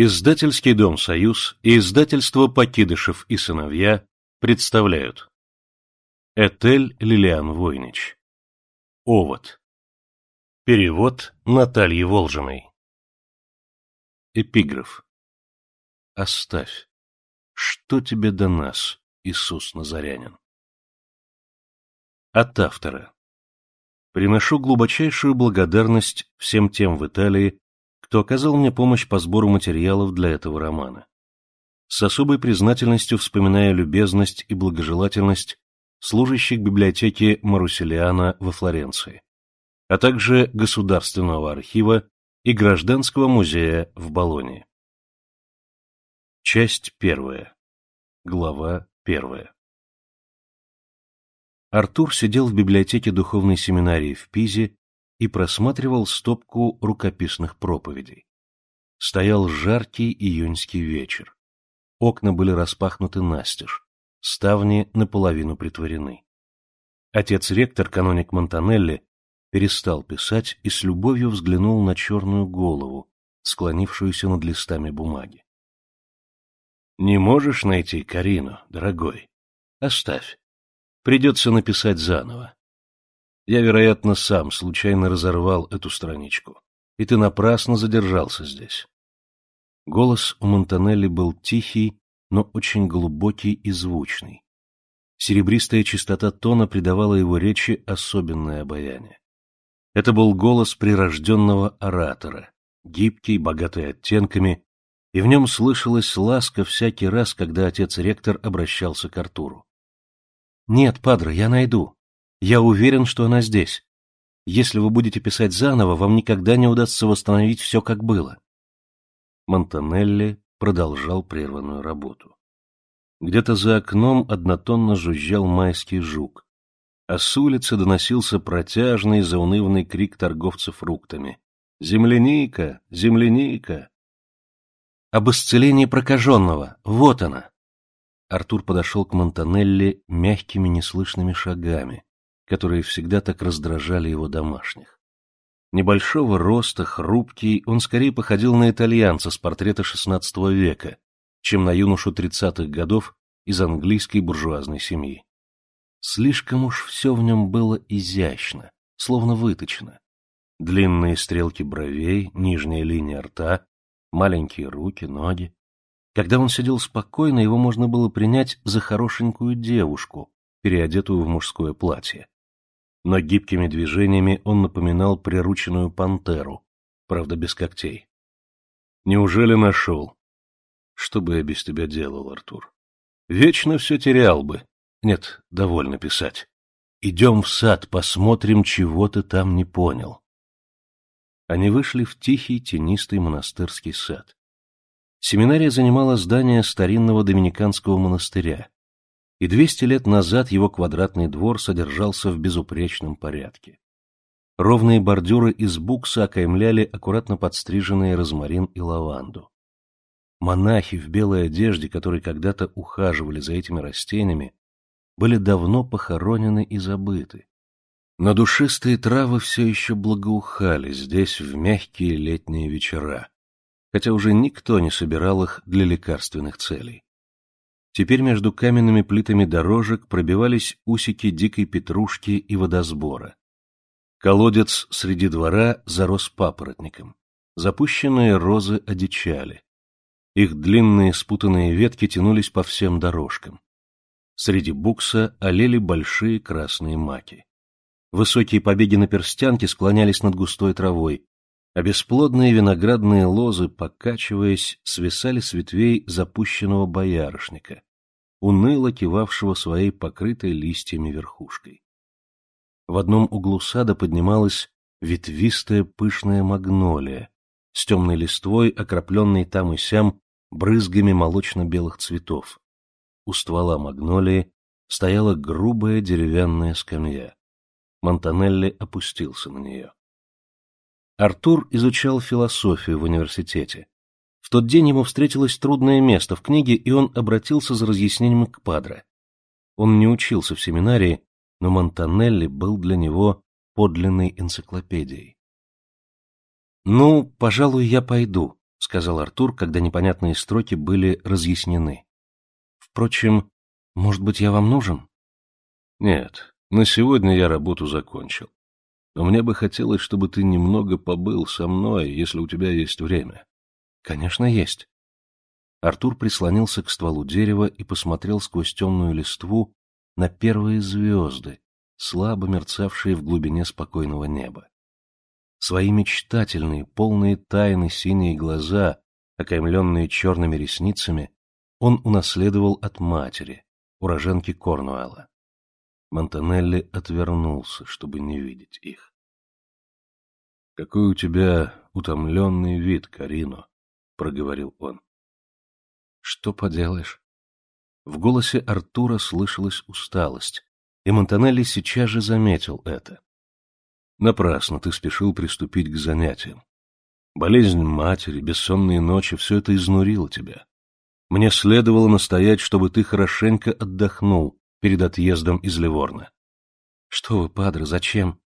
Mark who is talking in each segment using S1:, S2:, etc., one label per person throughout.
S1: Издательский дом «Союз» и издательство «Покидышев и сыновья» представляют Этель Лилиан Войнич Овод Перевод Натальи Волжиной Эпиграф Оставь. Что тебе до нас, Иисус Назарянин? От автора. Приношу глубочайшую благодарность всем тем в Италии, кто оказал мне помощь по сбору материалов для этого романа. С особой признательностью вспоминая любезность и благожелательность служащих библиотеки Маруселиана во Флоренции, а также Государственного архива и Гражданского музея в Болонии. Часть первая. Глава первая. Артур сидел в библиотеке духовной семинарии в Пизе и просматривал стопку рукописных проповедей. Стоял жаркий июньский вечер. Окна были распахнуты настежь, ставни наполовину притворены. Отец-ректор, каноник Монтанелли, перестал писать и с любовью взглянул на черную голову, склонившуюся над листами бумаги. — Не можешь найти Карину, дорогой? Оставь. Придется написать заново. Я, вероятно, сам случайно разорвал эту страничку, и ты напрасно задержался здесь. Голос у Монтанелли был тихий, но очень глубокий и звучный. Серебристая чистота тона придавала его речи особенное обаяние. Это был голос прирожденного оратора, гибкий, богатый оттенками, и в нем слышалась ласка всякий раз, когда отец-ректор обращался к Артуру. «Нет, падре, я найду. Я уверен, что она здесь. Если вы будете писать заново, вам никогда не удастся восстановить все, как было. Монтанелли продолжал прерванную работу. Где-то за окном однотонно жужжал майский жук, а с улицы доносился протяжный заунывный крик торговцев фруктами. «Земляника! Земляника!» «Об исцелении прокаженного! Вот она!» Артур подошел к Монтанелли мягкими неслышными шагами, которые всегда так раздражали его домашних. Небольшого роста, хрупкий, он скорее походил на итальянца с портрета XVI века, чем на юношу тридцатых годов из английской буржуазной семьи. Слишком уж все в нем было изящно, словно выточено. Длинные стрелки бровей, нижняя линия рта, маленькие руки, ноги. Когда он сидел спокойно, его можно было принять за хорошенькую девушку, переодетую в мужское платье но гибкими движениями он напоминал прирученную пантеру, правда без когтей. Неужели нашел? Что бы я без тебя делал, Артур? Вечно все терял бы. Нет, довольно писать. Идем в сад, посмотрим, чего ты там не понял. Они вышли в тихий, тенистый монастырский сад. Семинария занимала здание старинного доминиканского монастыря, и двести лет назад его квадратный двор содержался в безупречном порядке. Ровные бордюры из букса окаймляли аккуратно подстриженные розмарин и лаванду. Монахи в белой одежде, которые когда-то ухаживали за этими растениями, были давно похоронены и забыты. Но душистые травы все еще благоухали здесь в мягкие летние вечера, хотя уже никто не собирал их для лекарственных целей. Теперь между каменными плитами дорожек пробивались усики дикой петрушки и водосбора. Колодец среди двора зарос папоротником. Запущенные розы одичали. Их длинные спутанные ветки тянулись по всем дорожкам. Среди букса олели большие красные маки. Высокие побеги на перстянке склонялись над густой травой, а бесплодные виноградные лозы, покачиваясь, свисали с ветвей запущенного боярышника уныло кивавшего своей покрытой листьями верхушкой. В одном углу сада поднималась ветвистая пышная магнолия с темной листвой, окропленной там и сям брызгами молочно-белых цветов. У ствола магнолии стояла грубая деревянная скамья. Монтанелли опустился на нее. Артур изучал философию в университете, тот день ему встретилось трудное место в книге, и он обратился за разъяснением к Падре. Он не учился в семинарии, но Монтанелли был для него подлинной энциклопедией. «Ну, пожалуй, я пойду», — сказал Артур, когда непонятные строки были разъяснены. «Впрочем, может быть, я вам нужен?»
S2: «Нет, на сегодня я работу закончил. Но мне бы хотелось, чтобы ты немного побыл со мной, если у тебя есть время».
S1: «Конечно, есть». Артур прислонился к стволу дерева и посмотрел сквозь темную листву на первые звезды, слабо мерцавшие в глубине спокойного неба. Свои мечтательные, полные тайны синие глаза, окаймленные черными ресницами, он унаследовал от матери, уроженки Корнуэлла. Монтанелли отвернулся, чтобы не видеть их.
S2: — Какой у тебя утомленный вид, Карино, — проговорил он.
S1: — Что поделаешь? В голосе Артура слышалась усталость, и Монтанелли сейчас же заметил это.
S2: Напрасно ты спешил приступить к занятиям. Болезнь матери, бессонные ночи — все это изнурило тебя. Мне следовало настоять, чтобы ты хорошенько отдохнул перед отъездом из Ливорна.
S1: — Что вы, падре, зачем?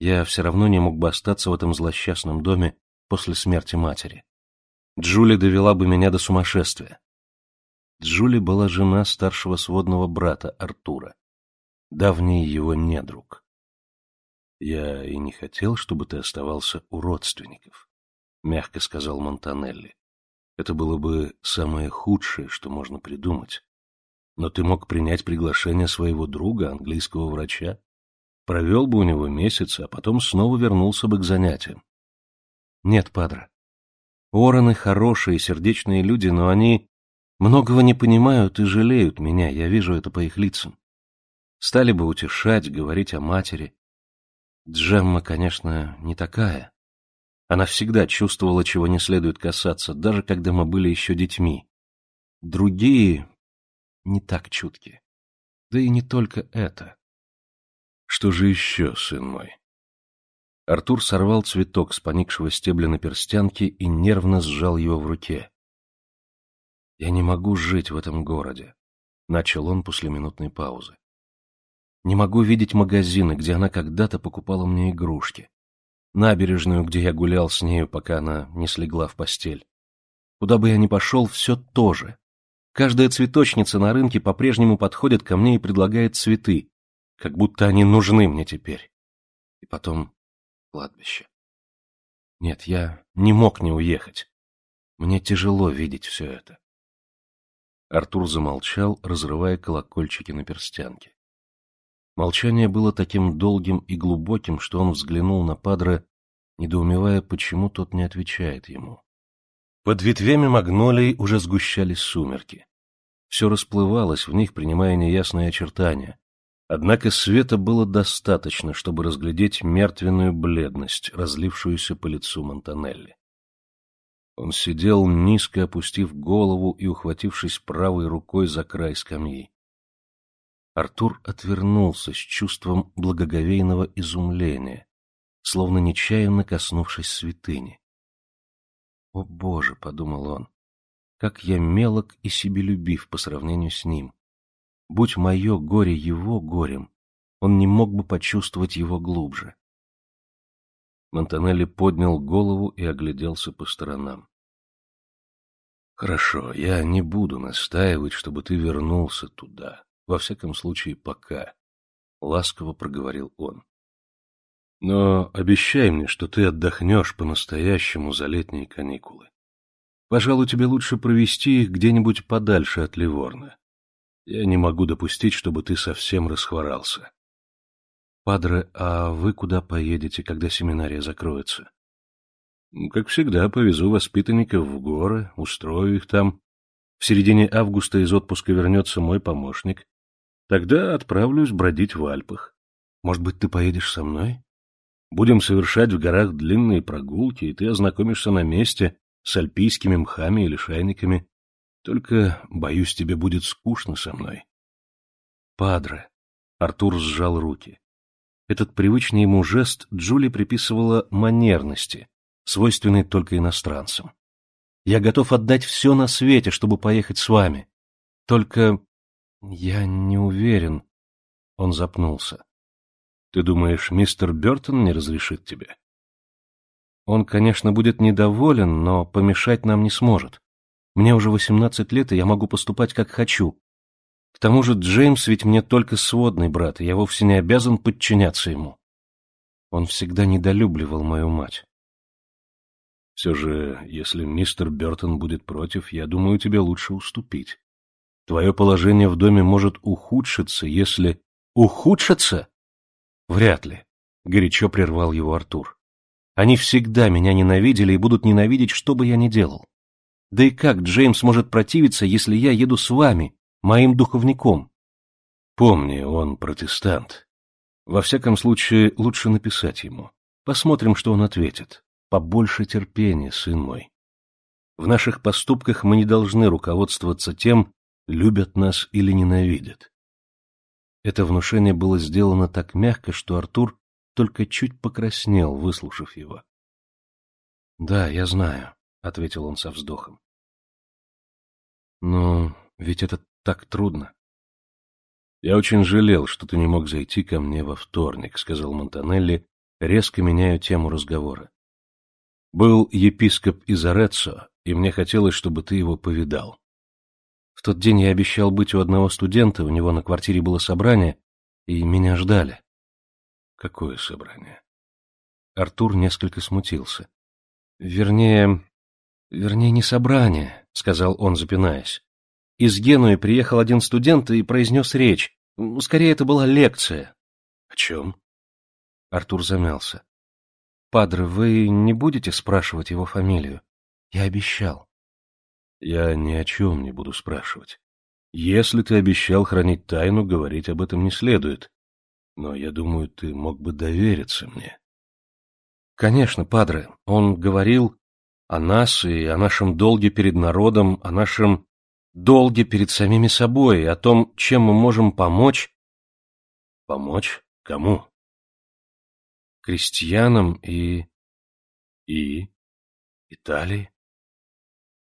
S1: Я все равно не мог бы остаться в этом злосчастном доме после смерти матери. Джули довела бы меня до сумасшествия. Джули была жена старшего сводного брата Артура, давний его недруг.
S2: «Я и не хотел, чтобы ты оставался у родственников», — мягко сказал Монтанелли. «Это было бы самое худшее, что можно придумать. Но ты мог принять приглашение своего друга, английского врача, провел бы у него месяц, а потом снова вернулся бы к занятиям».
S1: «Нет, падре. Уоррены хорошие, сердечные люди, но они многого не понимают и жалеют меня, я вижу это по их лицам. Стали бы утешать, говорить о матери, Джемма, конечно, не такая. Она всегда чувствовала, чего не следует касаться, даже когда мы были еще детьми. Другие не так чутки. Да и не только это.
S2: Что же еще, сын мой?
S1: Артур сорвал цветок с поникшего стебля на перстянке и нервно сжал его в руке. «Я не могу жить в этом городе», — начал он после минутной паузы. Не могу видеть магазины, где она когда-то покупала мне игрушки. Набережную, где я гулял с нею, пока она не слегла в постель. Куда бы я ни пошел, все то же. Каждая цветочница на рынке по-прежнему подходит ко мне и предлагает цветы, как будто они нужны мне теперь. И потом кладбище. Нет, я не мог не уехать. Мне тяжело видеть все это.
S2: Артур замолчал, разрывая колокольчики на перстянке.
S1: Молчание было таким долгим и глубоким, что он взглянул на Падре, недоумевая, почему тот не отвечает ему. Под ветвями магнолий уже сгущались сумерки. Все расплывалось в них, принимая неясные очертания. Однако света было достаточно, чтобы разглядеть мертвенную бледность, разлившуюся по лицу Монтанелли. Он сидел, низко опустив голову и ухватившись правой рукой за край скамьи. Артур отвернулся с чувством благоговейного изумления, словно нечаянно коснувшись святыни. «О, Боже!» — подумал он, — «как я мелок и себелюбив по сравнению с ним! Будь мое горе его горем, он не мог бы почувствовать его глубже».
S2: Монтанелли поднял голову и огляделся по сторонам. «Хорошо, я не буду настаивать, чтобы ты вернулся туда. Во всяком случае, пока. Ласково проговорил он. Но обещай мне, что ты отдохнешь по-настоящему за летние каникулы. Пожалуй, тебе лучше провести их где-нибудь подальше от Ливорна. Я не могу допустить, чтобы ты совсем расхворался.
S1: Падре, а вы куда поедете, когда семинария закроется?
S2: Как всегда, повезу воспитанников в горы, устрою их там. В середине августа из отпуска вернется мой помощник, Тогда отправлюсь бродить в Альпах. Может быть, ты поедешь со мной? Будем совершать в горах длинные прогулки, и ты ознакомишься на месте с альпийскими мхами или шайниками. Только, боюсь, тебе будет скучно со мной.
S1: Падре. Артур сжал руки. Этот привычный ему жест Джули приписывала манерности, свойственной только иностранцам. Я готов отдать все на свете, чтобы поехать с вами. Только «Я не уверен». Он запнулся.
S2: «Ты думаешь, мистер Бертон не разрешит тебе?»
S1: Он, конечно, будет недоволен, но помешать нам не сможет. Мне уже восемнадцать лет, и я могу поступать как хочу. К тому же Джеймс ведь мне только сводный брат, и я вовсе не обязан подчиняться ему. Он всегда недолюбливал мою мать.
S2: Все же, если мистер Бертон будет против, я думаю, тебе лучше уступить. Твое положение в доме может ухудшиться, если...
S1: Ухудшиться? Вряд ли, — горячо прервал его Артур. Они всегда меня ненавидели и будут ненавидеть, что бы я ни делал. Да и как Джеймс может противиться, если я еду с вами, моим духовником?
S2: Помни, он протестант. Во всяком случае, лучше написать ему. Посмотрим, что он ответит. Побольше терпения, сын мой. В наших поступках мы не должны руководствоваться тем, любят нас или ненавидят. Это внушение было сделано так мягко, что Артур только чуть покраснел, выслушав его.
S1: — Да, я знаю, — ответил он со вздохом. — Но ведь это так трудно.
S2: — Я очень жалел, что ты не мог зайти ко мне во вторник, — сказал Монтанелли, резко меняя тему разговора. — Был епископ из Ореццо, и мне хотелось, чтобы ты его повидал.
S1: В тот день я обещал быть у одного студента, у него на квартире было собрание, и меня ждали.
S2: Какое собрание?
S1: Артур несколько смутился. Вернее, вернее, не собрание, сказал он, запинаясь. Из Генуи приехал один студент и произнес речь. Скорее, это была лекция.
S2: О чем?
S1: Артур замялся. Падре, вы не будете спрашивать его фамилию? Я обещал.
S2: Я ни о чем не буду спрашивать. Если ты обещал хранить тайну, говорить об этом не следует. Но я думаю, ты мог бы довериться мне.
S1: Конечно, падре. Он говорил о нас и о нашем долге перед народом, о нашем долге перед самими собой, о том, чем мы можем помочь.
S2: Помочь? Кому?
S1: Крестьянам и...
S2: И?
S1: Италии.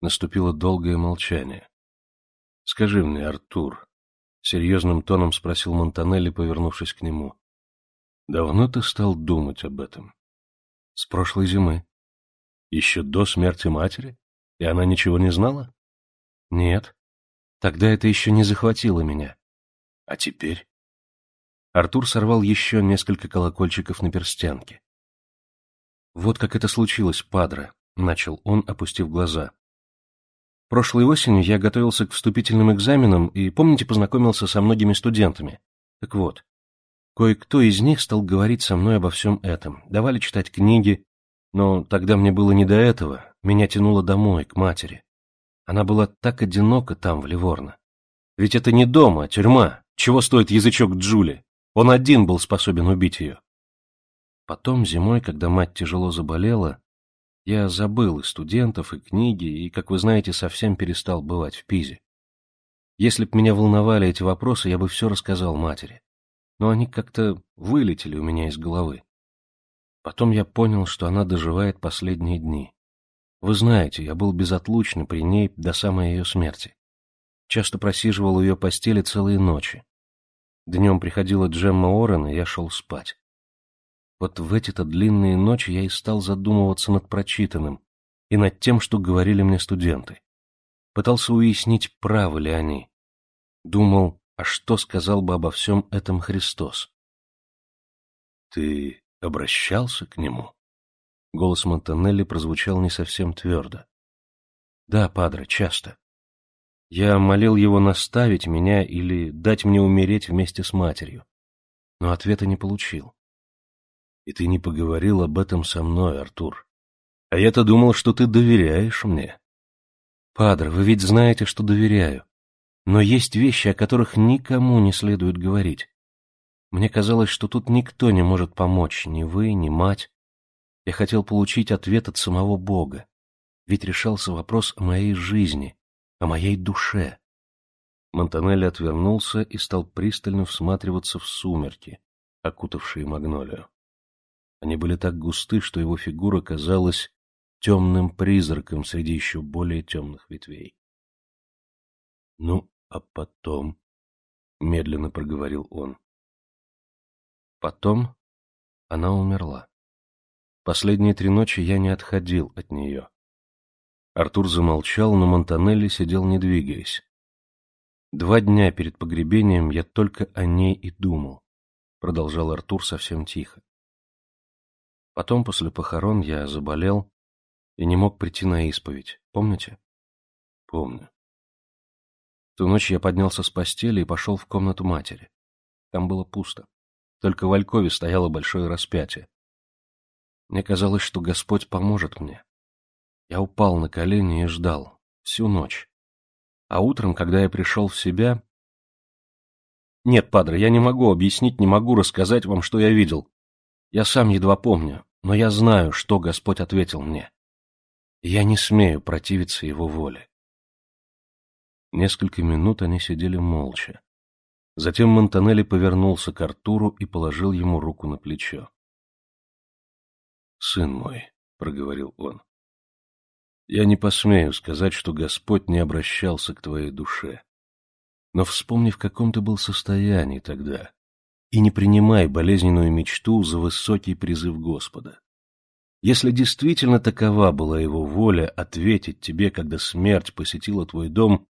S2: Наступило долгое молчание. — Скажи мне, Артур, — серьезным тоном спросил Монтанелли, повернувшись к нему, — давно ты стал думать об этом?
S1: — С прошлой зимы.
S2: — Еще до смерти матери? И она ничего не знала?
S1: — Нет. Тогда это еще не захватило меня.
S2: — А теперь?
S1: Артур сорвал еще несколько колокольчиков на перстянке. — Вот как это случилось, падре, — начал он, опустив глаза. Прошлой осенью я готовился к вступительным экзаменам и, помните, познакомился со многими студентами. Так вот, кое-кто из них стал говорить со мной обо всем этом, давали читать книги, но тогда мне было не до этого, меня тянуло домой, к матери. Она была так одинока там, в Ливорно. Ведь это не дом, а тюрьма. Чего стоит язычок Джули? Он один был способен убить ее. Потом, зимой, когда мать тяжело заболела, я забыл и студентов, и книги, и, как вы знаете, совсем перестал бывать в Пизе. Если б меня волновали эти вопросы, я бы все рассказал матери. Но они как-то вылетели у меня из головы. Потом я понял, что она доживает последние дни. Вы знаете, я был безотлучно при ней до самой ее смерти. Часто просиживал у ее постели целые ночи. Днем приходила Джемма Орен, и я шел спать. Вот в эти-то длинные ночи я и стал задумываться над прочитанным и над тем, что говорили мне студенты. Пытался уяснить, правы ли они. Думал, а что сказал бы обо всем этом Христос?
S2: Ты обращался к нему?
S1: Голос Монтанелли прозвучал не совсем твердо. Да, падре, часто. Я молил его наставить меня или дать мне умереть вместе с матерью, но ответа не получил.
S2: И ты не поговорил об этом со мной, Артур. А я-то думал, что ты доверяешь мне.
S1: Падре, вы ведь знаете, что доверяю. Но есть вещи, о которых никому не следует говорить. Мне казалось, что тут никто не может помочь, ни вы, ни мать. Я хотел получить ответ от самого Бога. Ведь решался вопрос о моей жизни, о моей душе.
S2: Монтанелли отвернулся и стал пристально всматриваться в сумерки, окутавшие магнолию. Они были так густы, что его фигура казалась темным призраком среди еще более темных ветвей. — Ну, а потом, — медленно проговорил он.
S1: Потом она умерла. Последние три ночи я не отходил от нее. Артур замолчал, но Монтанелли сидел не двигаясь. Два дня перед погребением я только о ней и думал, продолжал Артур совсем тихо. Потом, после похорон, я заболел и не мог прийти на исповедь. Помните?
S2: Помню.
S1: Ту ночь я поднялся с постели и пошел в комнату матери. Там было пусто. Только в Алькове стояло большое распятие. Мне казалось, что Господь поможет мне. Я упал на колени и ждал. Всю ночь. А утром, когда я пришел в себя... Нет, падре, я не могу объяснить, не могу рассказать вам, что я видел. Я сам едва помню, но я знаю, что Господь ответил мне. я не смею противиться Его воле. Несколько минут они сидели молча. Затем Монтанелли повернулся к Артуру и положил ему руку на плечо. «Сын мой», — проговорил он, — «я не посмею сказать, что Господь не обращался к твоей душе. Но вспомни, в каком ты был состоянии тогда, и не принимай болезненную мечту за высокий призыв Господа. Если действительно такова была его воля ответить тебе, когда смерть посетила твой дом,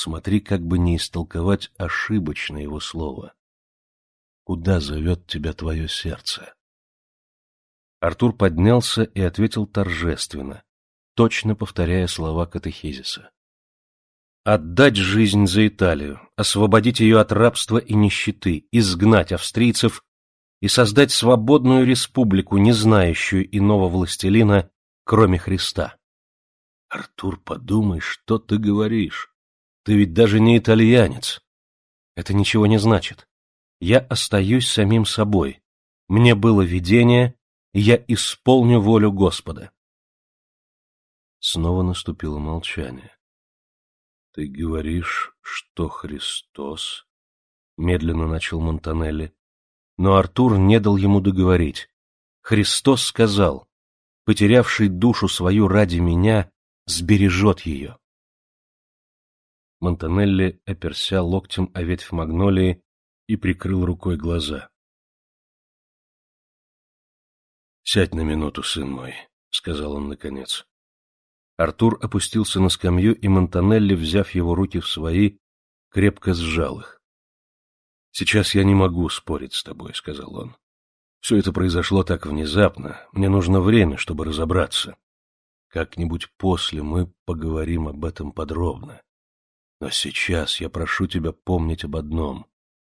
S1: Смотри, как бы не истолковать ошибочно его слово. Куда зовет тебя твое сердце? Артур поднялся и ответил торжественно, точно повторяя слова катехизиса. Отдать жизнь за Италию, освободить ее от рабства и нищеты, изгнать австрийцев и создать свободную республику, не знающую иного властелина, кроме Христа. Артур, подумай, что ты говоришь. Ты ведь даже не итальянец. Это ничего не значит. Я остаюсь самим собой. Мне было видение, я исполню волю Господа. Снова наступило молчание. Ты говоришь, что Христос... Медленно начал Монтанелли. Но Артур не дал ему договорить. Христос сказал, потерявший душу свою ради меня, сбережет ее. Монтанелли оперся локтем о ветвь магнолии и прикрыл рукой глаза. «Сядь на минуту, сын мой», — сказал он наконец. Артур опустился на скамью, и Монтанелли, взяв его руки в свои, крепко сжал их. «Сейчас я не могу спорить с тобой», — сказал он. «Все это произошло так внезапно. Мне нужно время, чтобы разобраться. Как-нибудь после мы поговорим об этом подробно. Но сейчас я прошу тебя помнить об одном.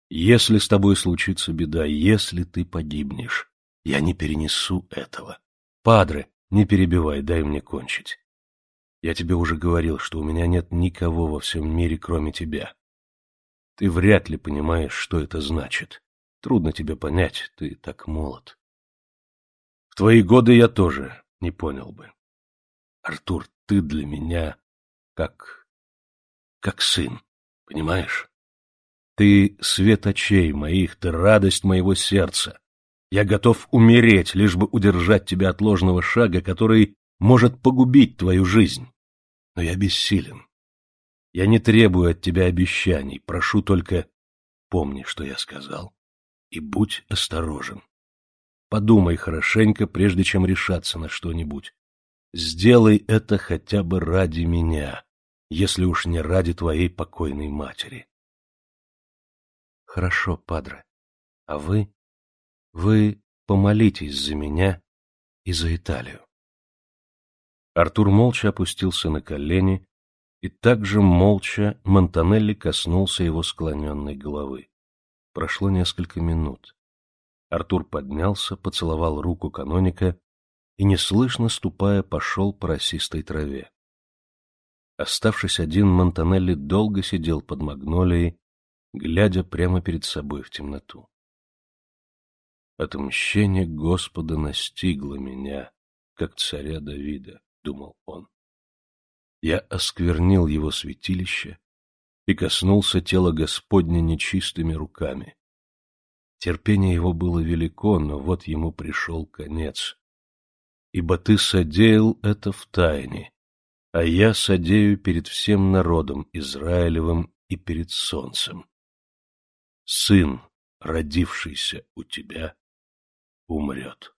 S1: Если с тобой случится беда, если ты погибнешь, я не перенесу этого. Падре, не перебивай, дай мне кончить. Я тебе уже говорил, что у меня нет никого во всем мире, кроме тебя. Ты вряд ли понимаешь, что это значит. Трудно тебе понять, ты так молод. В твои годы я тоже не понял бы. Артур, ты для меня как как сын, понимаешь? Ты свет очей моих, ты радость моего сердца. Я готов умереть, лишь бы удержать тебя от ложного шага, который может погубить твою жизнь. Но я бессилен. Я не требую от тебя обещаний, прошу только помни, что я сказал, и будь осторожен. Подумай хорошенько, прежде чем решаться на что-нибудь. Сделай это хотя бы ради меня если уж не ради твоей покойной матери. Хорошо, падре. А вы? Вы помолитесь за меня и за Италию. Артур молча опустился на колени, и также молча Монтанелли коснулся его склоненной головы. Прошло несколько минут. Артур поднялся, поцеловал руку каноника и, неслышно ступая, пошел по росистой траве. Оставшись один, Монтанелли долго сидел под магнолией, глядя прямо перед собой в темноту. «Отмщение Господа настигло меня, как царя Давида», — думал он. «Я осквернил его святилище и коснулся тела Господня нечистыми руками. Терпение его было велико, но вот ему пришел конец. Ибо ты содеял это в тайне, а я содею перед всем народом Израилевым и перед солнцем. Сын, родившийся у тебя, умрет.